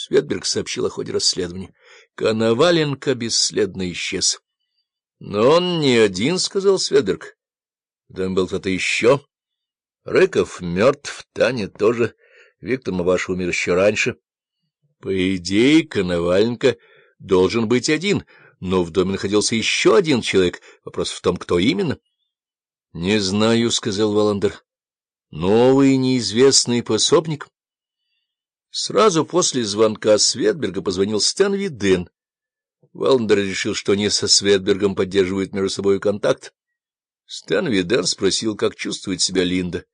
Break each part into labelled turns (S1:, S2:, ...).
S1: Светберг сообщил о ходе расследования. Коноваленко бесследно исчез. — Но он не один, — сказал Светберг. — Там был кто-то еще. Рыков мертв, Таня тоже. Виктор Маваш умер еще раньше. По идее, Коноваленко должен быть один, но в доме находился еще один человек. Вопрос в том, кто именно. — Не знаю, — сказал Валандер. — Новый неизвестный пособник. Сразу после звонка Светберга позвонил Стэн Виден. Валандер решил, что они со Светбергом поддерживают между собой контакт. Стэн Виден спросил, как чувствует себя Линда.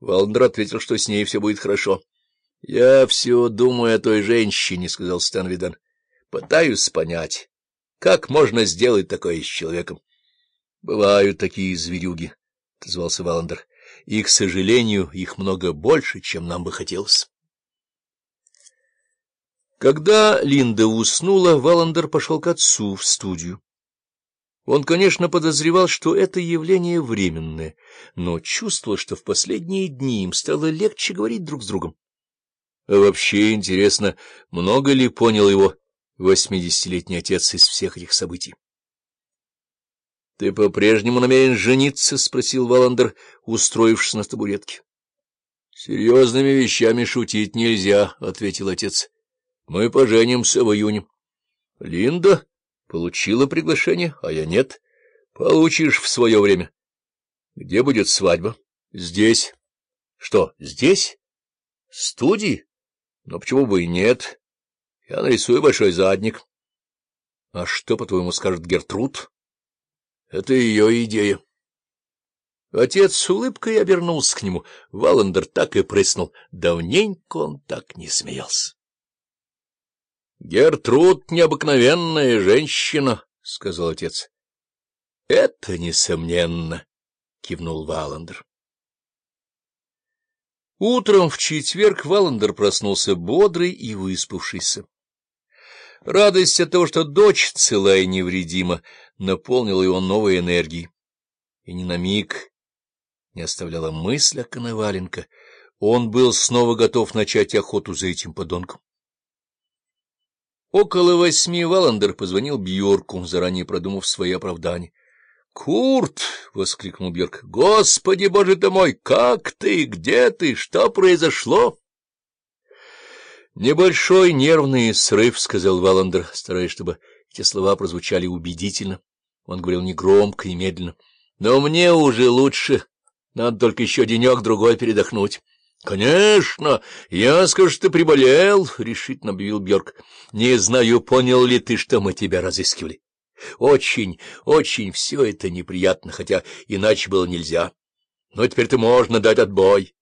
S1: Валандер ответил, что с ней все будет хорошо. — Я все думаю о той женщине, — сказал Стэн Виден. — Пытаюсь понять, как можно сделать такое с человеком. — Бывают такие зверюги, — отозвался Валандер. — И, к сожалению, их много больше, чем нам бы хотелось. Когда Линда уснула, Валандер пошел к отцу в студию. Он, конечно, подозревал, что это явление временное, но чувствовал, что в последние дни им стало легче говорить друг с другом. А вообще интересно, много ли понял его восьмидесятилетний отец из всех этих событий? — Ты по-прежнему намерен жениться? — спросил Валандер, устроившись на табуретке. — Серьезными вещами шутить нельзя, — ответил отец. Мы поженимся в июне. Линда получила приглашение, а я нет. Получишь в свое время. Где будет свадьба? Здесь. Что, здесь? Студии? Но почему бы и нет? Я нарисую большой задник. А что, по-твоему, скажет Гертруд? Это ее идея. Отец с улыбкой обернулся к нему. Валандер так и прыснул. Давненько он так не смеялся. — Гертруд — необыкновенная женщина, — сказал отец. — Это несомненно, — кивнул Валандер. Утром в четверг Валандер проснулся бодрый и выспавшийся. Радость от того, что дочь цела и невредима, наполнила его новой энергией. И ни на миг не оставляла мысль о Коноваленко. Он был снова готов начать охоту за этим подонком. Около восьми Валандер позвонил Бьорку, заранее продумав свои оправдания. — Курт! — воскликнул Бьорк. — Господи, боже ты мой! Как ты? Где ты? Что произошло? — Небольшой нервный срыв, — сказал Валандер, стараясь, чтобы эти слова прозвучали убедительно. Он говорил негромко и медленно. — Но мне уже лучше. Надо только еще денек-другой передохнуть. — Конечно, я скажу, что ты приболел, — решительно объявил Бьорк. — Не знаю, понял ли ты, что мы тебя разыскивали. Очень, очень все это неприятно, хотя иначе было нельзя. Но теперь-то можно дать отбой.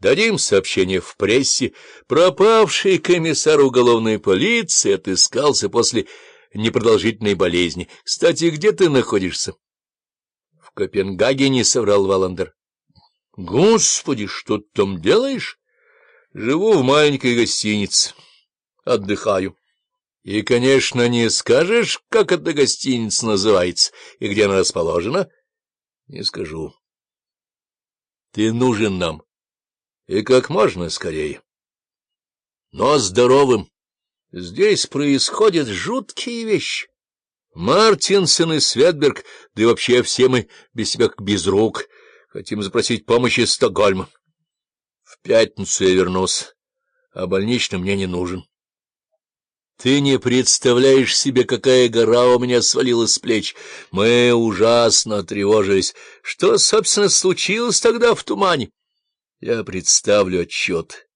S1: Дадим сообщение в прессе. Пропавший комиссар уголовной полиции отыскался после непродолжительной болезни. Кстати, где ты находишься? — В Копенгагене, — соврал Валандер. Господи, что ты там делаешь? Живу в маленькой гостинице. Отдыхаю. И, конечно, не скажешь, как эта гостиница называется и где она расположена? Не скажу. Ты нужен нам. И как можно скорее. Но здоровым. Здесь происходят жуткие вещи. Мартинсон и Светберг, да и вообще все мы без себя как без рук — Хотим запросить помощи из Стокгольма. В пятницу я вернусь, а больничный мне не нужен. Ты не представляешь себе, какая гора у меня свалилась с плеч. Мы ужасно тревожились. Что, собственно, случилось тогда в тумане? Я представлю отчет.